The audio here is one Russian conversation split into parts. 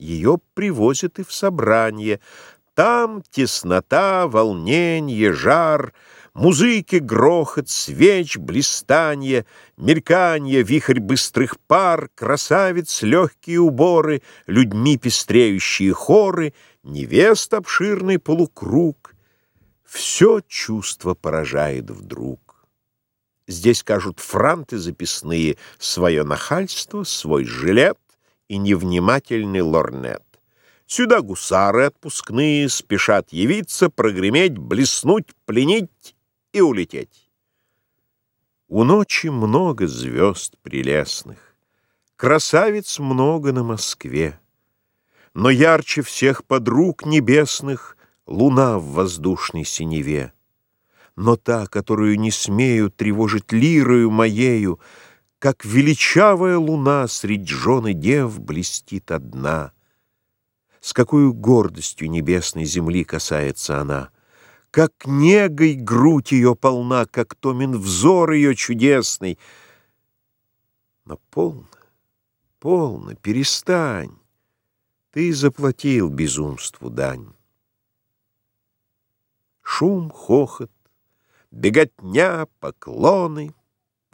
Ее привозят и в собрание. Там теснота, волненье, жар, Музыки грохот, свеч, блистанье, Мельканье, вихрь быстрых пар, Красавиц легкие уборы, Людьми пестреющие хоры, Невест обширный полукруг. Все чувство поражает вдруг. Здесь кажут франты записные Свое нахальство, свой жилет И невнимательный лорнет. Сюда гусары отпускные Спешат явиться, прогреметь, Блеснуть, пленить и улететь. У ночи много звезд прелестных, Красавиц много на Москве, Но ярче всех подруг небесных Луна в воздушной синеве но та, которую не смею тревожить лирою моею, как величавая луна средь жен дев блестит одна. С какой гордостью небесной земли касается она, как негой грудь ее полна, как томен взор ее чудесный. Но полно, полно, перестань, ты заплатил безумству дань. Шум, хохот, беготня, поклоны,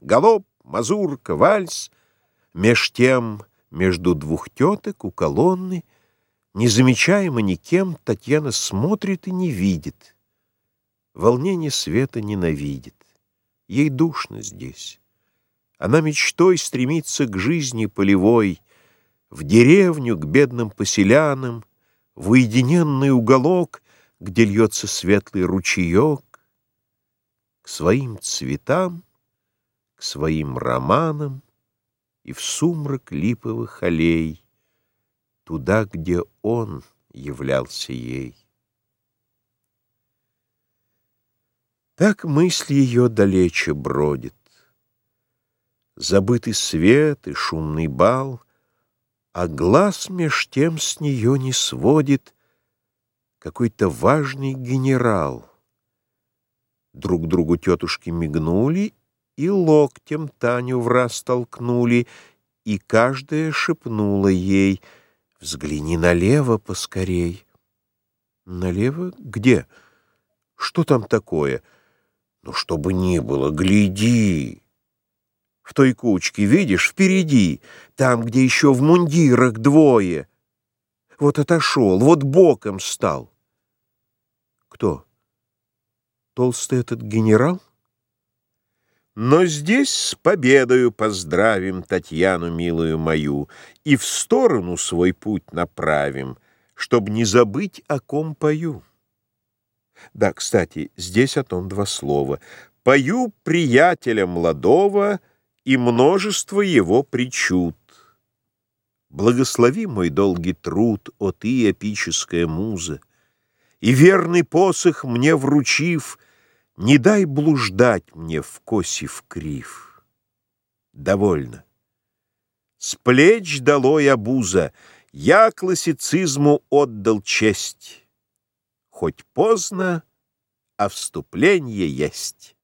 галоп, мазурка, вальс. Меж тем, между двух теток у колонны, Незамечаемо никем, Татьяна смотрит и не видит. Волнение света ненавидит. Ей душно здесь. Она мечтой стремится к жизни полевой, В деревню, к бедным поселянам, В уединенный уголок, Где льется светлый ручеек, к своим цветам, к своим романам и в сумрак липовых аллей, туда, где он являлся ей. Так мысль ее далече бродит. Забытый свет и шумный бал, А глаз меж тем с нее не сводит Какой-то важный генерал — Друг другу тетушки мигнули и локтем Таню в раз толкнули, и каждая шепнула ей «Взгляни налево поскорей». «Налево? Где? Что там такое?» «Ну, что бы ни было, гляди!» В той кучке, видишь, впереди, там, где еще в мундирах двое. Вот отошел, вот боком стал. Кто? толстый этот генерал? Но здесь с победою поздравим Татьяну, милую мою, И в сторону свой путь направим, Чтоб не забыть, о ком пою. Да, кстати, здесь о том два слова. Пою приятеля молодого И множество его причуд. Благослови мой долгий труд, о ты, эпическая муза, И верный посох мне вручив — не дай блуждать мне в косив крив. Довольно. С плеч долой обуза, я классицизму отдал честь. Хоть поздно, а вступление есть.